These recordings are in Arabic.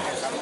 Gracias.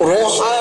Rosa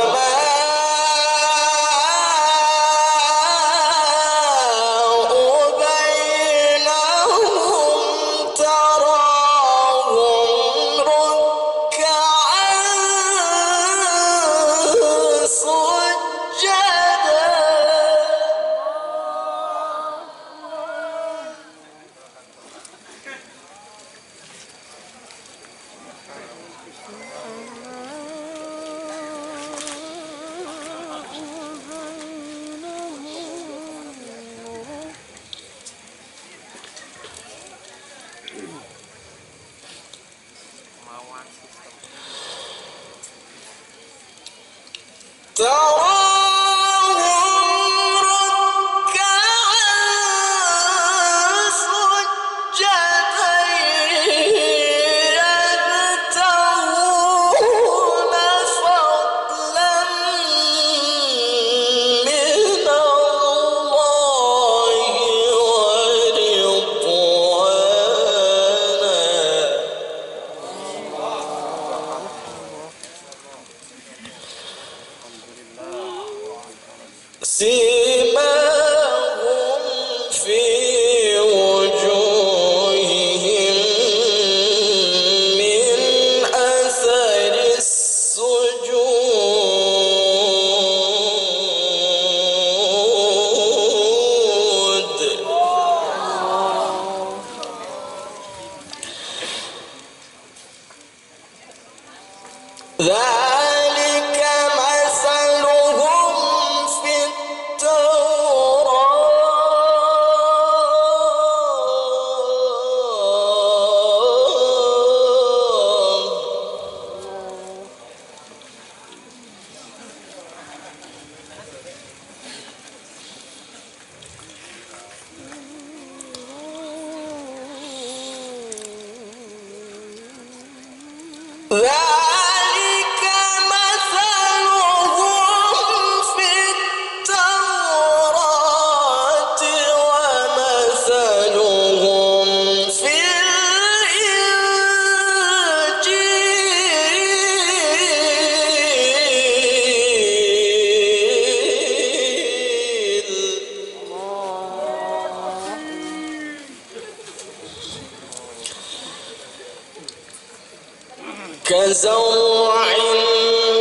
كزرع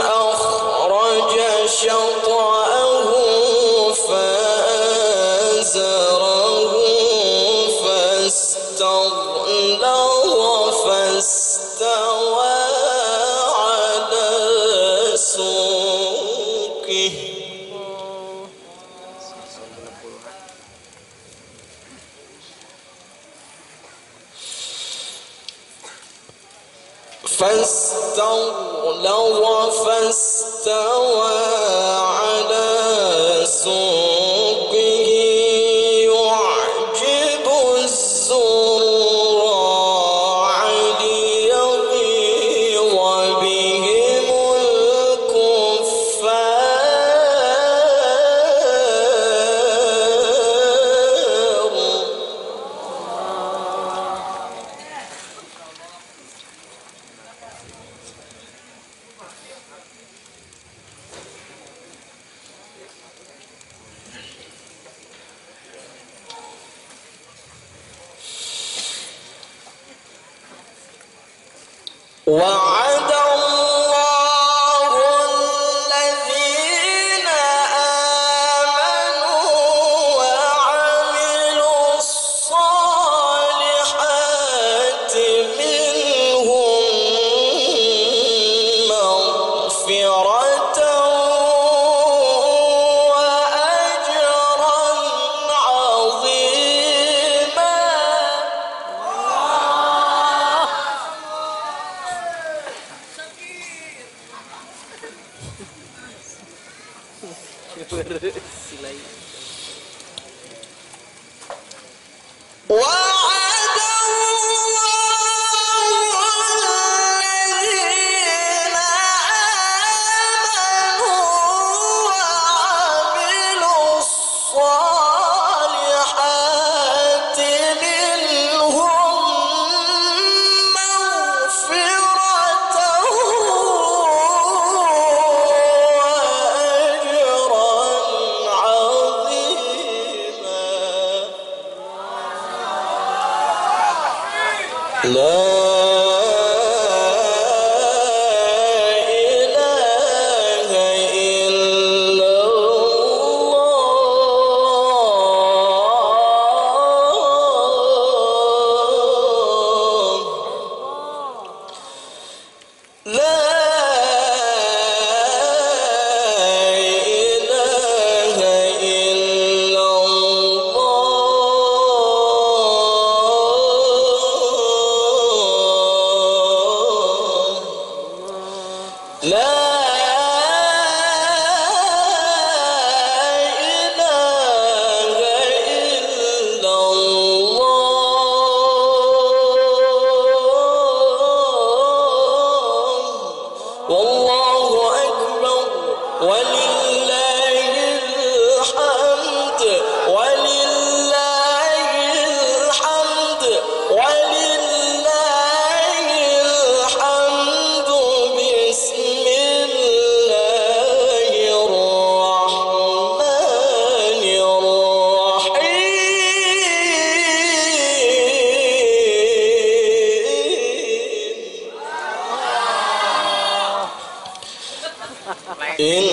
أخرج شطأ فاستغلظ فاستوى على سوء Wow. Él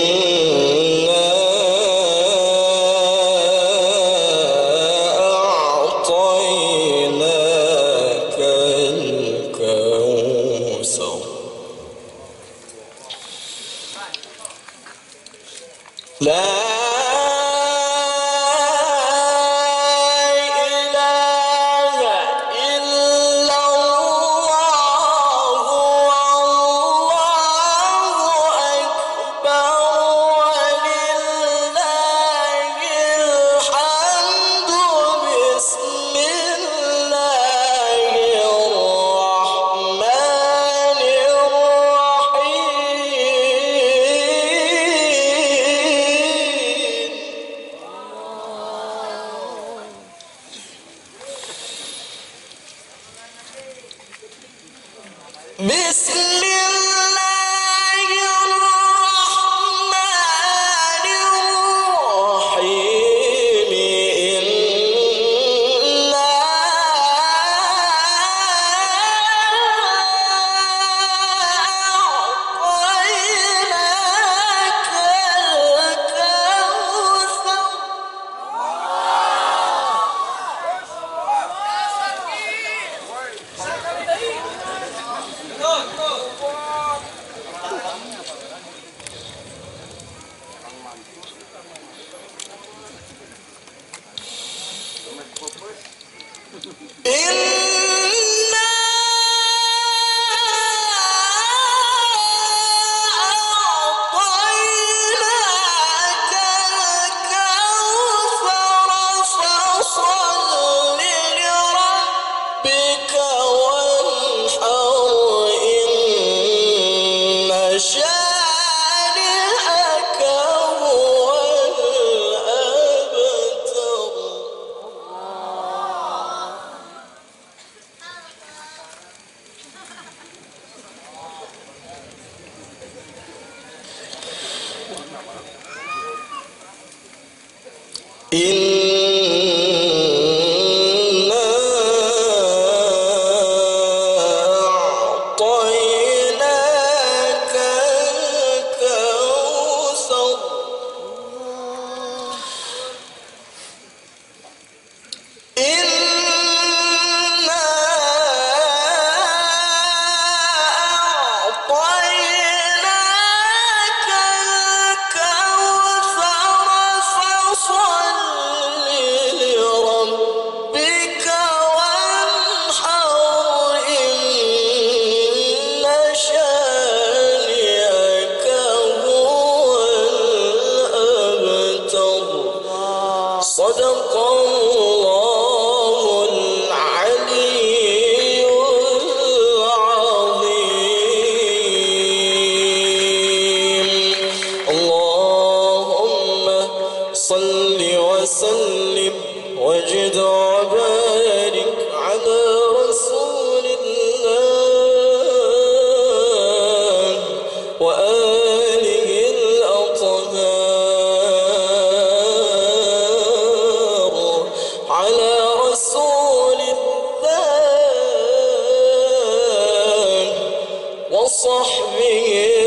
وصحبه